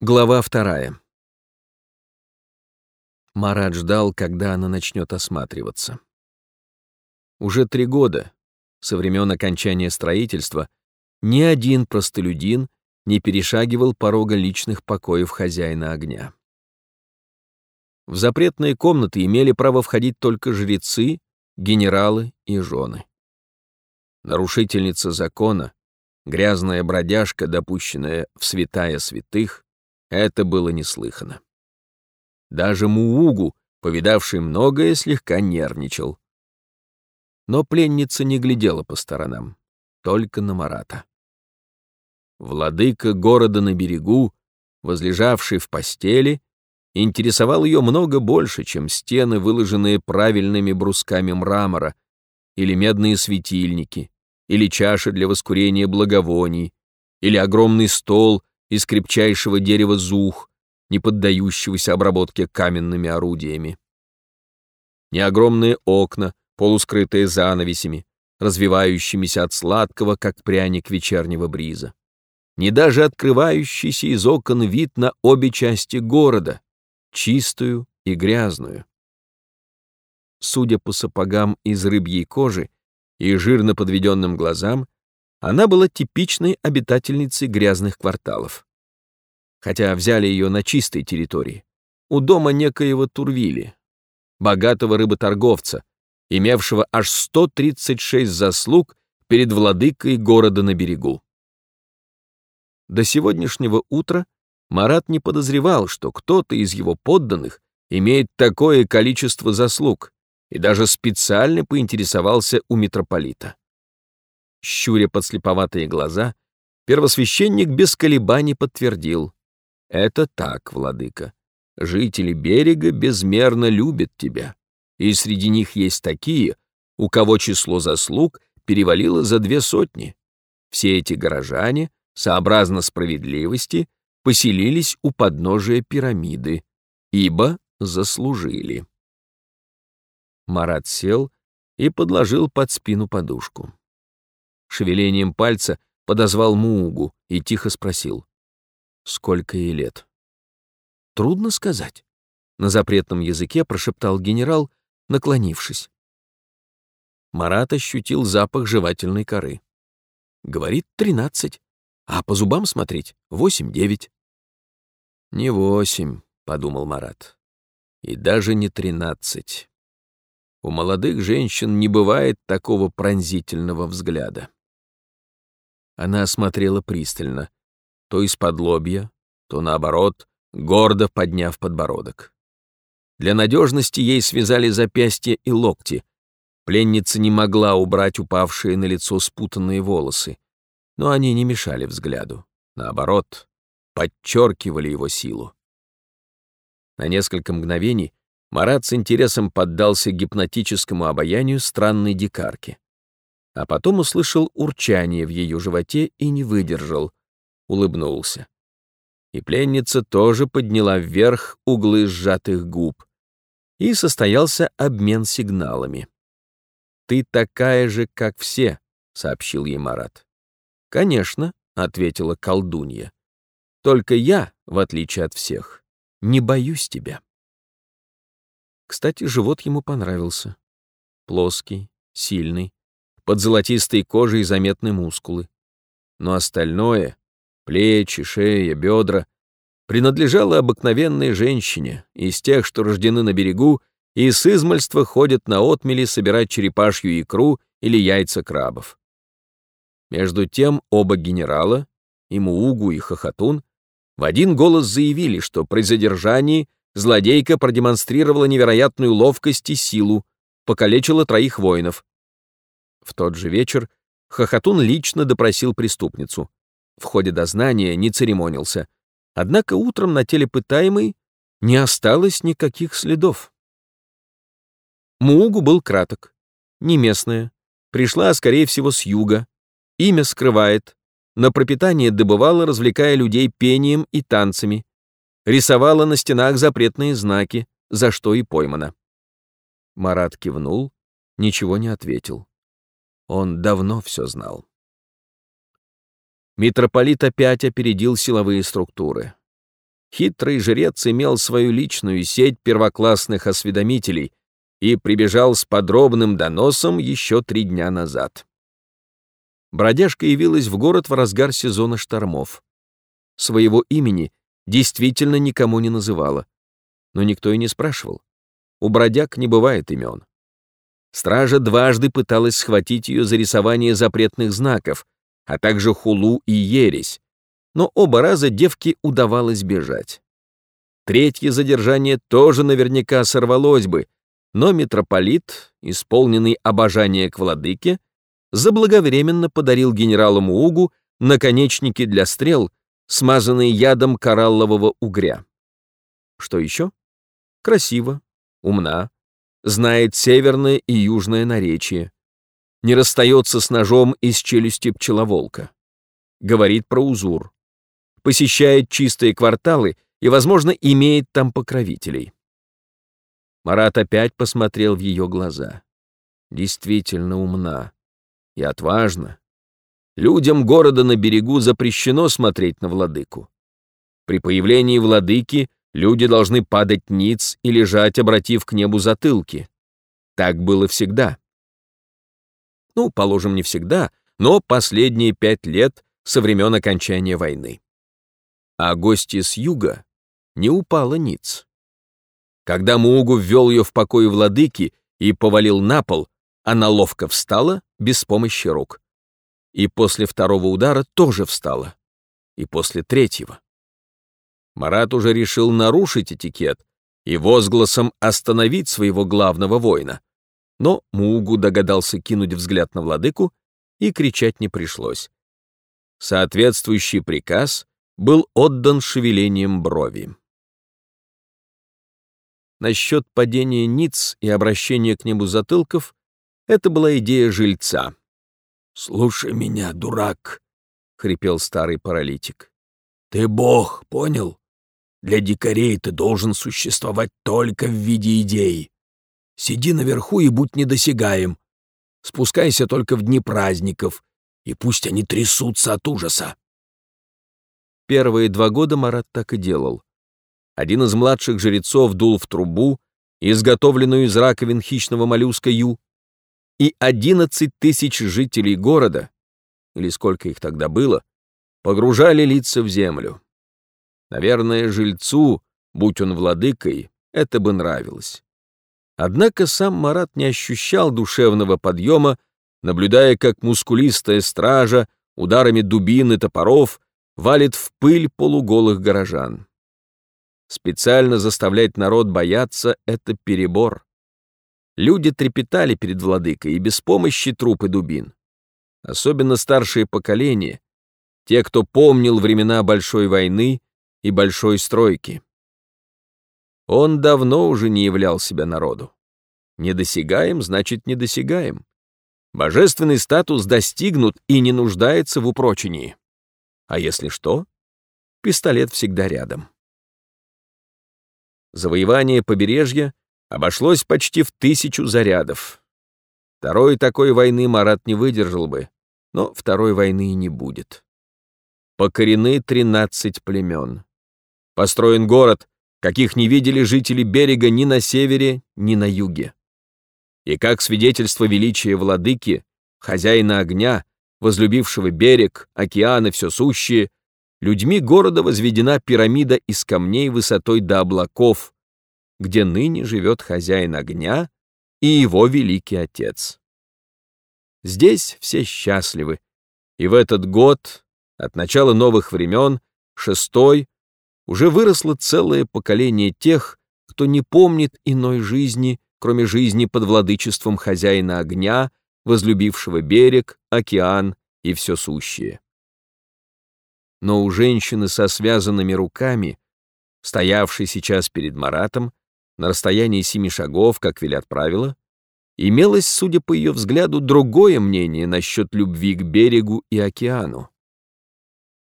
Глава вторая. Марат ждал, когда она начнет осматриваться. Уже три года, со времен окончания строительства, ни один простолюдин не перешагивал порога личных покоев хозяина огня. В запретные комнаты имели право входить только жрецы, генералы и жены. Нарушительница закона, грязная бродяжка, допущенная в святая святых, это было неслыхано. Даже Муугу, повидавший многое, слегка нервничал. Но пленница не глядела по сторонам, только на Марата. Владыка города на берегу, возлежавший в постели, интересовал ее много больше, чем стены, выложенные правильными брусками мрамора, или медные светильники, или чаши для воскурения благовоний, или огромный стол из крепчайшего дерева зух, не поддающегося обработке каменными орудиями. Не огромные окна, полускрытые занавесями, развивающимися от сладкого, как пряник вечернего бриза. Не даже открывающийся из окон вид на обе части города, чистую и грязную. Судя по сапогам из рыбьей кожи и жирно подведенным глазам, она была типичной обитательницей грязных кварталов. Хотя взяли ее на чистой территории, у дома некоего Турвили, богатого рыботорговца, имевшего аж 136 заслуг перед владыкой города на берегу. До сегодняшнего утра Марат не подозревал, что кто-то из его подданных имеет такое количество заслуг, и даже специально поинтересовался у митрополита щуря подслеповатые глаза, первосвященник без колебаний подтвердил. «Это так, владыка. Жители берега безмерно любят тебя, и среди них есть такие, у кого число заслуг перевалило за две сотни. Все эти горожане, сообразно справедливости, поселились у подножия пирамиды, ибо заслужили». Марат сел и подложил под спину подушку шевелением пальца подозвал Муугу и тихо спросил. «Сколько ей лет?» «Трудно сказать», — на запретном языке прошептал генерал, наклонившись. Марат ощутил запах жевательной коры. Говорит, тринадцать, а по зубам смотреть — восемь-девять. «Не восемь», — подумал Марат, — «и даже не тринадцать. У молодых женщин не бывает такого пронзительного взгляда. Она смотрела пристально, то из-под лобья, то наоборот, гордо подняв подбородок. Для надежности ей связали запястья и локти. Пленница не могла убрать упавшие на лицо спутанные волосы, но они не мешали взгляду. Наоборот, подчеркивали его силу. На несколько мгновений Марат с интересом поддался гипнотическому обаянию странной дикарки а потом услышал урчание в ее животе и не выдержал, улыбнулся. И пленница тоже подняла вверх углы сжатых губ, и состоялся обмен сигналами. «Ты такая же, как все», — сообщил ей Марат. «Конечно», — ответила колдунья. «Только я, в отличие от всех, не боюсь тебя». Кстати, живот ему понравился. Плоский, сильный, под золотистой кожей заметны мускулы. Но остальное — плечи, шея, бедра — принадлежало обыкновенной женщине, из тех, что рождены на берегу и с измальства ходят на отмели собирать черепашью икру или яйца крабов. Между тем оба генерала, и Муугу, и Хохотун, в один голос заявили, что при задержании злодейка продемонстрировала невероятную ловкость и силу, покалечила троих воинов, в тот же вечер Хохотун лично допросил преступницу. В ходе дознания не церемонился. Однако утром на теле пытаемой не осталось никаких следов. Муугу был краток. Не местная. Пришла, скорее всего, с юга. Имя скрывает. На пропитание добывала, развлекая людей пением и танцами. Рисовала на стенах запретные знаки, за что и поймана. Марат кивнул, ничего не ответил. Он давно все знал. Митрополит опять опередил силовые структуры. хитрый жрец имел свою личную сеть первоклассных осведомителей и прибежал с подробным доносом еще три дня назад. Бродяжка явилась в город в разгар сезона штормов. Своего имени действительно никому не называла, но никто и не спрашивал. У бродяг не бывает имен. Стража дважды пыталась схватить ее за рисование запретных знаков, а также хулу и ересь, но оба раза девке удавалось бежать. Третье задержание тоже наверняка сорвалось бы, но митрополит, исполненный обожания к владыке, заблаговременно подарил генералу Муугу наконечники для стрел, смазанные ядом кораллового угря. Что еще? Красиво, умна, знает северное и южное наречие, не расстается с ножом из челюсти пчеловолка, говорит про узур, посещает чистые кварталы и, возможно, имеет там покровителей. Марат опять посмотрел в ее глаза. Действительно умна и отважна. Людям города на берегу запрещено смотреть на владыку. При появлении владыки люди должны падать ниц и лежать, обратив к небу затылки. Так было всегда. Ну, положим, не всегда, но последние пять лет со времен окончания войны. А гости с юга не упала ниц. Когда Муугу ввел ее в покой владыки и повалил на пол, она ловко встала без помощи рук. И после второго удара тоже встала. И после третьего. Марат уже решил нарушить этикет и возгласом остановить своего главного воина. Но Муугу догадался кинуть взгляд на владыку, и кричать не пришлось. Соответствующий приказ был отдан шевелением брови. Насчет падения ниц и обращения к небу затылков это была идея жильца. «Слушай меня, дурак», — хрипел старый паралитик. «Ты бог, понял? Для дикарей ты должен существовать только в виде идей. Сиди наверху и будь недосягаем. Спускайся только в дни праздников, и пусть они трясутся от ужаса». Первые два года Марат так и делал. Один из младших жрецов дул в трубу, изготовленную из раковин хищного моллюска ю, и 11 тысяч жителей города, или сколько их тогда было, погружали лица в землю. Наверное, жильцу, будь он владыкой, это бы нравилось. Однако сам Марат не ощущал душевного подъема, наблюдая, как мускулистая стража ударами дубин и топоров валит в пыль полуголых горожан. Специально заставлять народ бояться — это перебор. Люди трепетали перед владыкой и без помощи труп и дубин. Особенно старшее поколение, те, кто помнил времена Большой войны и Большой стройки. Он давно уже не являл себя народу. Недосягаем, значит, недосягаем. Божественный статус достигнут и не нуждается в упрочении. А если что, пистолет всегда рядом. Завоевание побережья обошлось почти в тысячу зарядов. Второй такой войны Марат не выдержал бы, но второй войны и не будет. Покорены 13 племен. Построен город, каких не видели жители берега ни на севере, ни на юге. И как свидетельство величия владыки, хозяина огня, возлюбившего берег, океан и все сущее, людьми города возведена пирамида из камней высотой до облаков, где ныне живет хозяин огня и его великий отец. Здесь все счастливы, и в этот год, от начала новых времен, шестой, уже выросло целое поколение тех, кто не помнит иной жизни, кроме жизни под владычеством хозяина огня, возлюбившего берег, океан и все сущее. Но у женщины со связанными руками, стоявшей сейчас перед Маратом, на расстоянии семи шагов, как велят правила, имелось, судя по ее взгляду, другое мнение насчет любви к берегу и океану.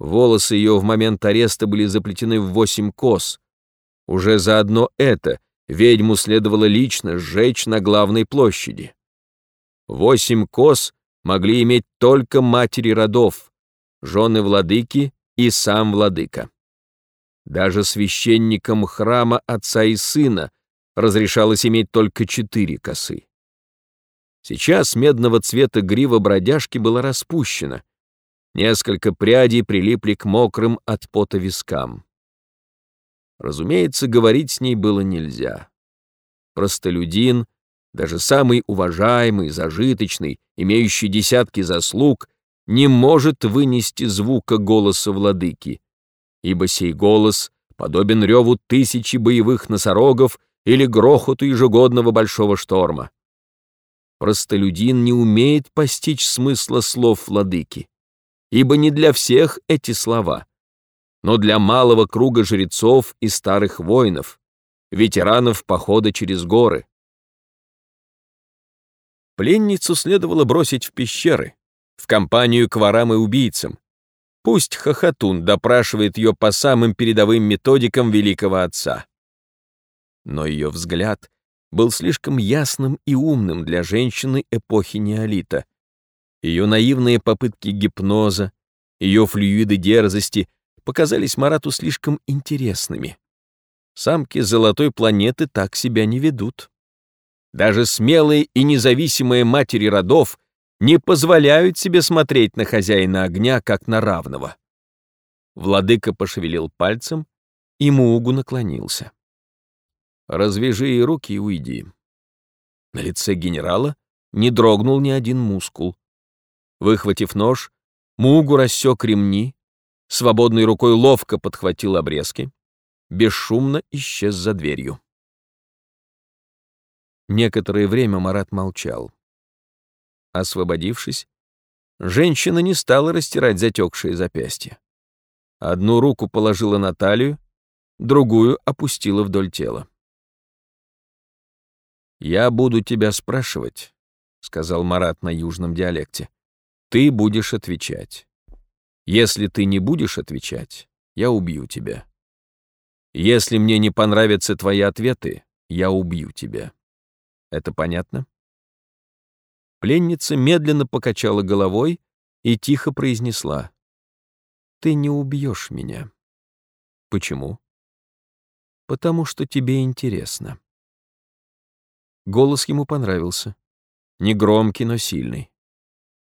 Волосы ее в момент ареста были заплетены в восемь кос. Уже заодно это ведьму следовало лично сжечь на главной площади. Восемь кос могли иметь только матери родов, жены владыки и сам владыка. Даже священникам храма отца и сына разрешалось иметь только четыре косы. Сейчас медного цвета грива бродяжки была распущена. Несколько прядей прилипли к мокрым от пота вискам. Разумеется, говорить с ней было нельзя. Простолюдин, даже самый уважаемый, зажиточный, имеющий десятки заслуг, не может вынести звука голоса владыки, ибо сей голос подобен реву тысячи боевых носорогов или грохоту ежегодного большого шторма. Простолюдин не умеет постичь смысла слов владыки, ибо не для всех эти слова, но для малого круга жрецов и старых воинов, ветеранов похода через горы. Пленницу следовало бросить в пещеры, в компанию к ворам и убийцам. Пусть Хохотун допрашивает ее по самым передовым методикам великого отца. Но ее взгляд был слишком ясным и умным для женщины эпохи неолита. Ее наивные попытки гипноза, ее флюиды дерзости показались Марату слишком интересными. Самки золотой планеты так себя не ведут. Даже смелые и независимые матери родов не позволяют себе смотреть на хозяина огня, как на равного. Владыка пошевелил пальцем, и Муугу наклонился. Развяжи руки и уйди. На лице генерала не дрогнул ни один мускул. Выхватив нож, Мугу рассек ремни, свободной рукой ловко подхватил обрезки, бесшумно исчез за дверью. Некоторое время Марат молчал. Освободившись, женщина не стала растирать затекшие запястья. Одну руку положила на талию, другую опустила вдоль тела. «Я буду тебя спрашивать», — сказал Марат на южном диалекте. «Ты будешь отвечать. Если ты не будешь отвечать, я убью тебя. Если мне не понравятся твои ответы, я убью тебя. Это понятно?» Пленница медленно покачала головой и тихо произнесла. «Ты не убьешь меня». «Почему?» «Потому что тебе интересно». Голос ему понравился. Негромкий, но сильный.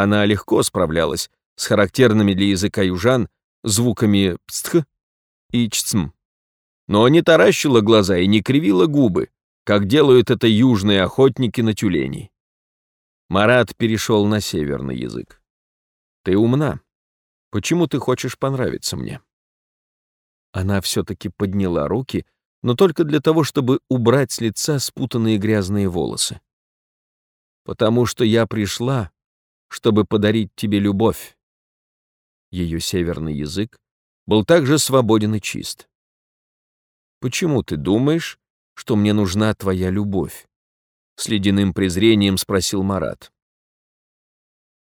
Она легко справлялась с характерными для языка южан звуками «пстх» и «чцм». Но не таращила глаза и не кривила губы, как делают это южные охотники на тюленей. Марат перешел на северный язык. «Ты умна. Почему ты хочешь понравиться мне?» Она все-таки подняла руки, но только для того, чтобы убрать с лица спутанные грязные волосы. «Потому что я пришла, чтобы подарить тебе любовь». Ее северный язык был также свободен и чист. «Почему ты думаешь, что мне нужна твоя любовь?» С ледяным презрением спросил Марат.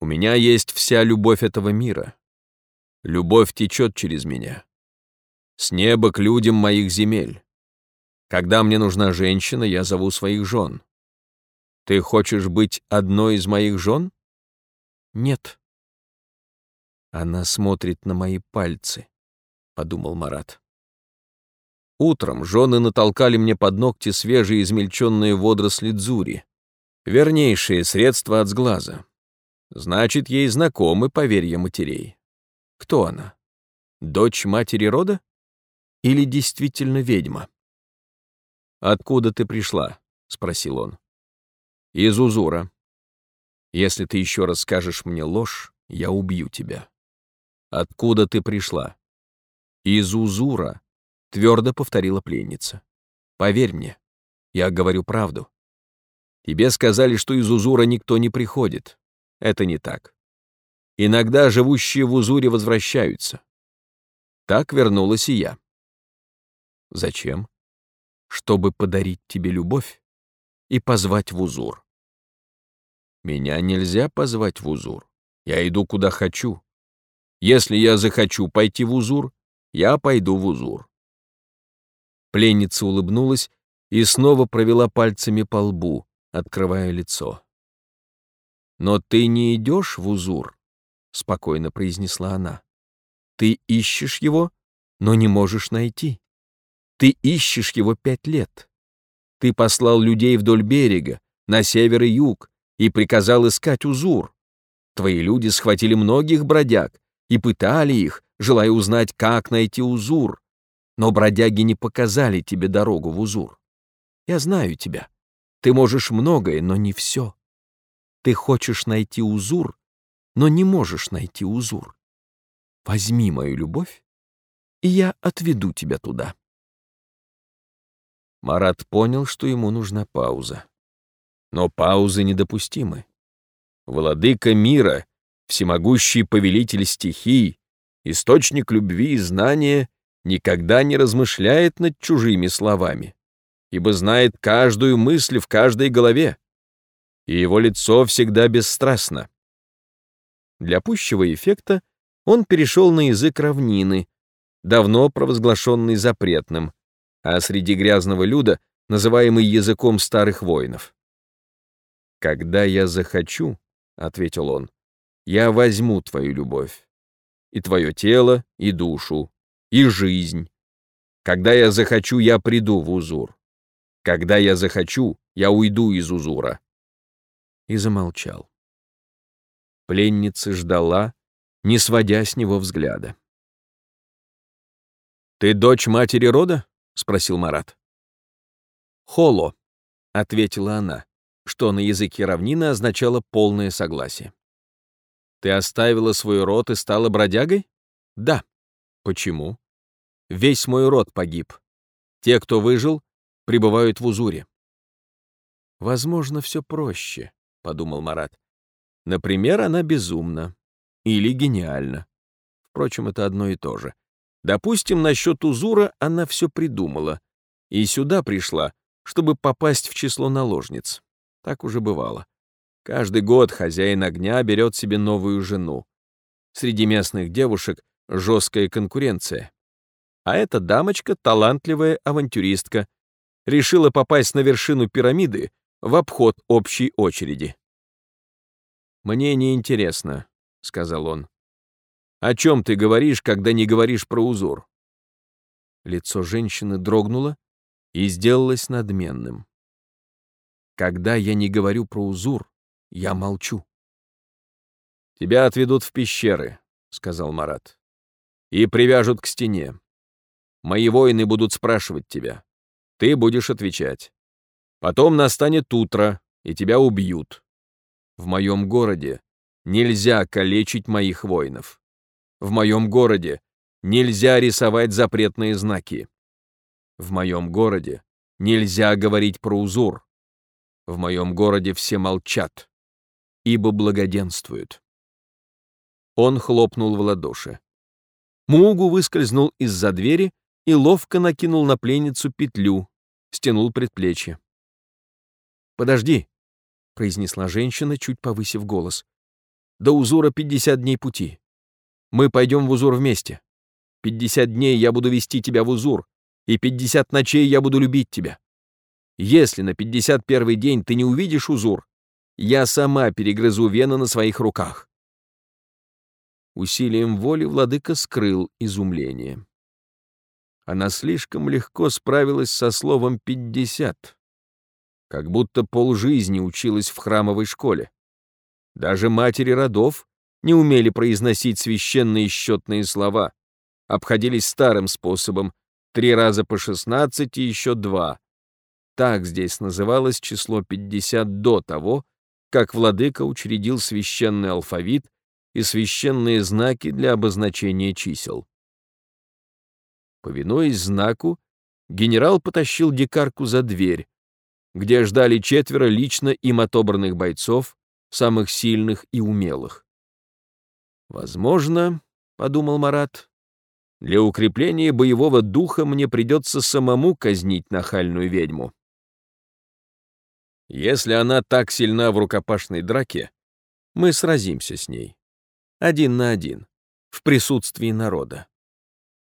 «У меня есть вся любовь этого мира. Любовь течет через меня. С неба к людям моих земель. Когда мне нужна женщина, я зову своих жен. Ты хочешь быть одной из моих жен? Нет. Она смотрит на мои пальцы, подумал Марат. Утром жены натолкали мне под ногти свежие измельченные водоросли дзури, вернейшее средство от сглаза. Значит, ей знакомы поверья матерей. Кто она? Дочь матери рода? Или действительно ведьма? «Откуда ты пришла?» — спросил он. «Из Узура. Если ты еще раз скажешь мне ложь, я убью тебя». «Откуда ты пришла?» «Из Узура», — твердо повторила пленница. «Поверь мне, я говорю правду. Тебе сказали, что из Узура никто не приходит. Это не так. Иногда живущие в Узуре возвращаются. Так вернулась и я». «Зачем?» чтобы подарить тебе любовь и позвать в Узур. Меня нельзя позвать в Узур. Я иду куда хочу. Если я захочу пойти в Узур, я пойду в Узур. Пленница улыбнулась и снова провела пальцами по лбу, открывая лицо. «Но ты не идешь в Узур», — спокойно произнесла она. «Ты ищешь его, но не можешь найти. Ты ищешь его пять лет. Ты послал людей вдоль берега, на север и юг, и приказал искать узур. Твои люди схватили многих бродяг и пытали их, желая узнать, как найти узур. Но бродяги не показали тебе дорогу в узур. Я знаю тебя. Ты можешь многое, но не все. Ты хочешь найти узур, но не можешь найти узур. Возьми мою любовь, и я отведу тебя туда. Марат понял, что ему нужна пауза. Но паузы недопустимы. Владыка мира, всемогущий повелитель стихий, источник любви и знания, никогда не размышляет над чужими словами, ибо знает каждую мысль в каждой голове, и его лицо всегда бесстрастно. Для пущего эффекта он перешел на язык равнины, давно провозглашенный запретным, а среди грязного люда, называемый языком старых воинов. «Когда я захочу», — ответил он, — «я возьму твою любовь, и твое тело, и душу, и жизнь. Когда я захочу, я приду в Узур. Когда я захочу, я уйду из Узура». И замолчал. Пленница ждала, не сводя с него взгляда. «Ты дочь матери рода?» — спросил Марат. «Холо», — ответила она, что на языке равнины означало полное согласие. «Ты оставила свой род и стала бродягой?» «Да». «Почему?» «Весь мой род погиб. Те, кто выжил, пребывают в Узуре». «Возможно, все проще», — подумал Марат. «Например, она безумна. Или гениальна. Впрочем, это одно и то же. Допустим, насчет Узура она все придумала. И сюда пришла, чтобы попасть в число наложниц. Так уже бывало. Каждый год хозяин огня берет себе новую жену. Среди местных девушек жесткая конкуренция. А эта дамочка — талантливая авантюристка. Решила попасть на вершину пирамиды в обход общей очереди. «Мне не интересно», — сказал он. О чем ты говоришь, когда не говоришь про узор?» Лицо женщины дрогнуло и сделалось надменным. «Когда я не говорю про узур, я молчу». «Тебя отведут в пещеры», — сказал Марат, — «и привяжут к стене. Мои воины будут спрашивать тебя. Ты будешь отвечать. Потом настанет утро, и тебя убьют. В моем городе нельзя калечить моих воинов. В моем городе нельзя рисовать запретные знаки. В моем городе нельзя говорить про узор. В моем городе все молчат, ибо благоденствуют. Он хлопнул в ладоши. Мугу выскользнул из-за двери и ловко накинул на пленницу петлю, стянул предплечье. «Подожди», — произнесла женщина, чуть повысив голос. «До Узура пятьдесят дней пути. Мы пойдем в Узур вместе. Пятьдесят дней я буду вести тебя в Узур, и пятьдесят ночей я буду любить тебя. Если на пятьдесят первый день ты не увидишь Узур, я сама перегрызу вены на своих руках. Усилием воли владыка скрыл изумление. Она слишком легко справилась со словом «пятьдесят», как будто полжизни училась в храмовой школе. Даже матери родов не умели произносить священные счетные слова, обходились старым способом, три раза по шестнадцать и еще два. Так здесь называлось число пятьдесят до того, как владыка учредил священный алфавит и священные знаки для обозначения чисел. Повинуясь знаку, генерал потащил дикарку за дверь, где ждали четверо лично им отобранных бойцов, самых сильных и умелых. Возможно, — подумал Марат, — для укрепления боевого духа мне придется самому казнить нахальную ведьму. Если она так сильна в рукопашной драке, мы сразимся с ней. Один на один, в присутствии народа.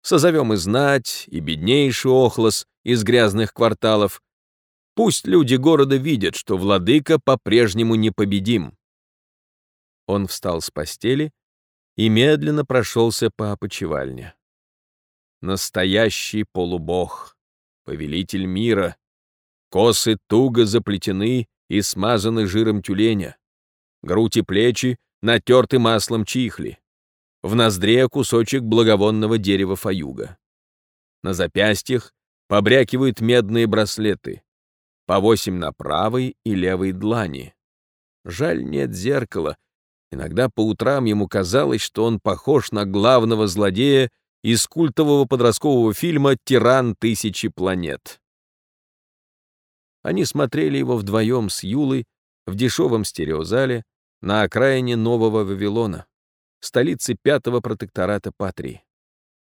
Созовем и знать, и беднейший охлос из грязных кварталов. Пусть люди города видят, что владыка по-прежнему непобедим. Он встал с постели и медленно прошелся по опочивальне. настоящий полубог, повелитель мира. Косы туго заплетены и смазаны жиром тюленя. Грудь и плечи натерты маслом чихли. В ноздре кусочек благовонного дерева фаюга. На запястьях побрякивают медные браслеты, по восемь на правой и левой длани. Жаль, нет зеркала. Иногда по утрам ему казалось, что он похож на главного злодея из культового подросткового фильма «Тиран тысячи планет». Они смотрели его вдвоем с Юлой в дешевом стереозале на окраине Нового Вавилона, столицы пятого протектората Патрии.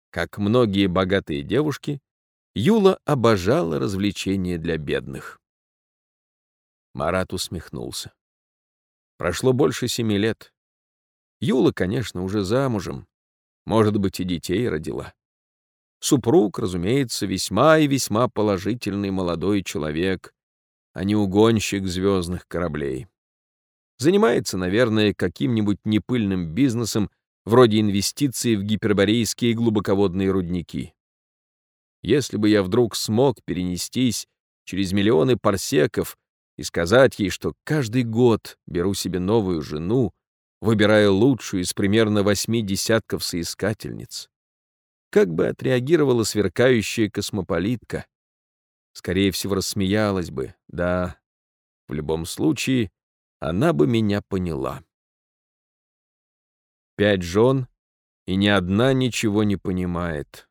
Как многие богатые девушки, Юла обожала развлечения для бедных. Марат усмехнулся. Прошло больше семи лет. Юла, конечно, уже замужем. Может быть, и детей родила. Супруг, разумеется, весьма и весьма положительный молодой человек, а не угонщик звездных кораблей. Занимается, наверное, каким-нибудь непыльным бизнесом, вроде инвестиций в гиперборейские глубоководные рудники. Если бы я вдруг смог перенестись через миллионы парсеков и сказать ей, что каждый год беру себе новую жену, выбирая лучшую из примерно восьми десятков соискательниц, как бы отреагировала сверкающая космополитка? Скорее всего, рассмеялась бы, да. В любом случае, она бы меня поняла. Пять жен, и ни одна ничего не понимает.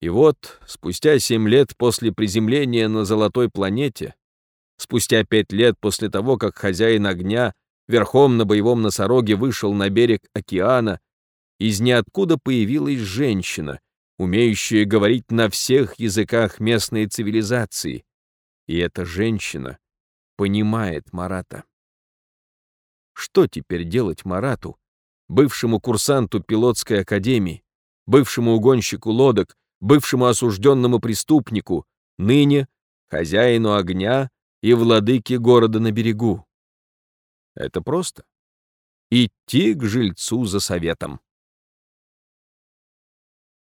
И вот, спустя семь лет после приземления на золотой планете, спустя пять лет после того, как хозяин огня верхом на боевом носороге вышел на берег океана, из ниоткуда появилась женщина, умеющая говорить на всех языках местной цивилизации. И эта женщина понимает Марата. Что теперь делать Марату, бывшему курсанту пилотской академии, бывшему угонщику лодок, бывшему осужденному преступнику, ныне хозяину огня и владыке города на берегу. Это просто. Идти к жильцу за советом.